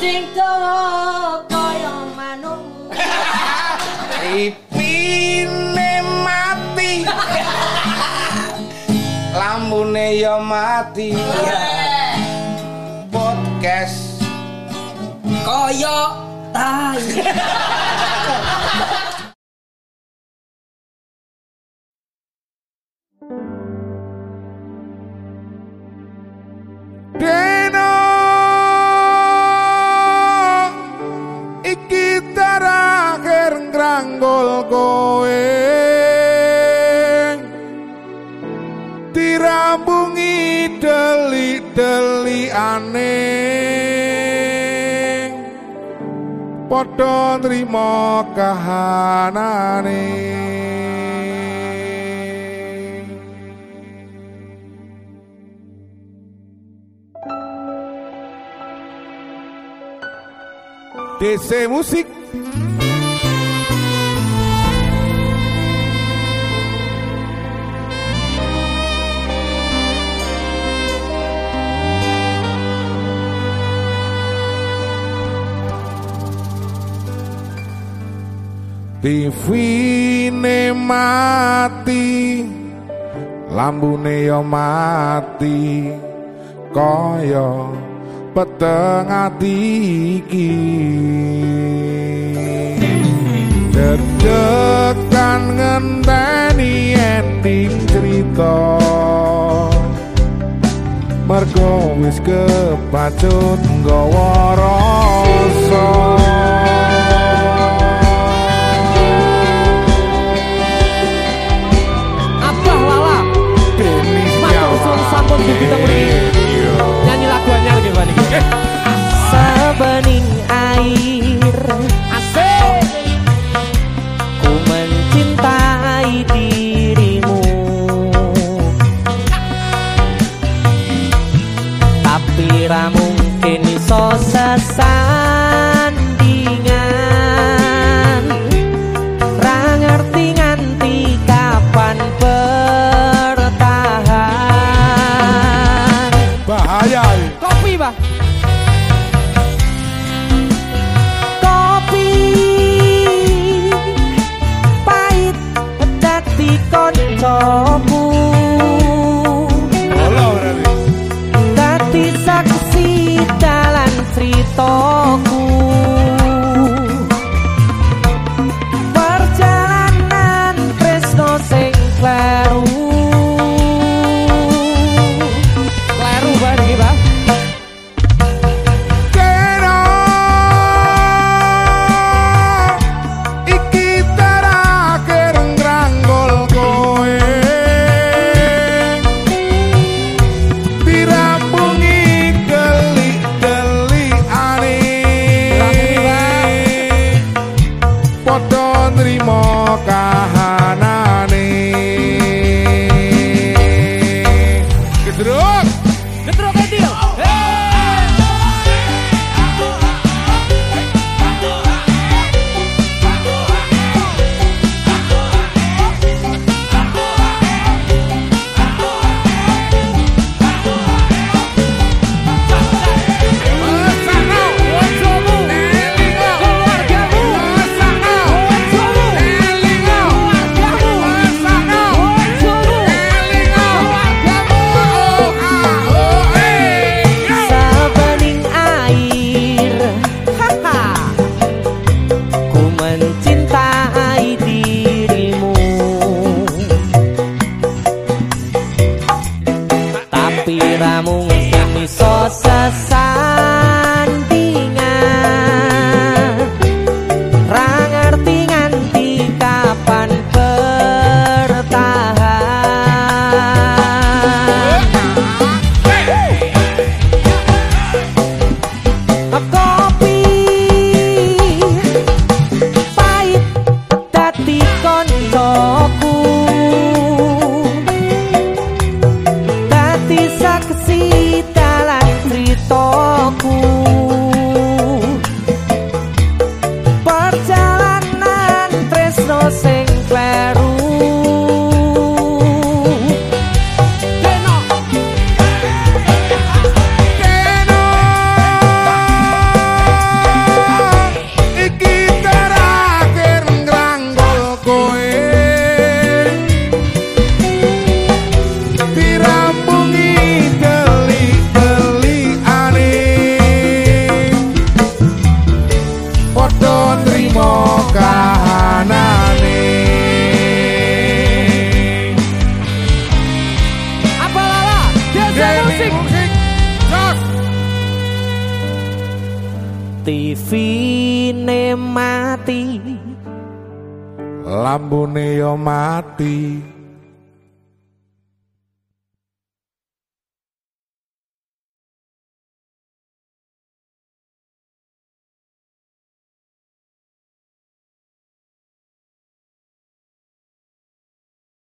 dawa kaya manuk. Ipine mati. Lambune ya mati. Podcast Kaya tai. Ngranggol kowe. Dirambungi deli-deli aneh padha nrimo kahanane. DC Musik TV mati lambune yo mati kaya peteng ati iki. Dedekan ngenteni ending cerita Mergo wis kepacut nggawa rasa Royal. Kopi, Pak. Kopi pahit dadi kancaku. Tiramu ngesin miso sasa TV ne mati. Lambune yo mati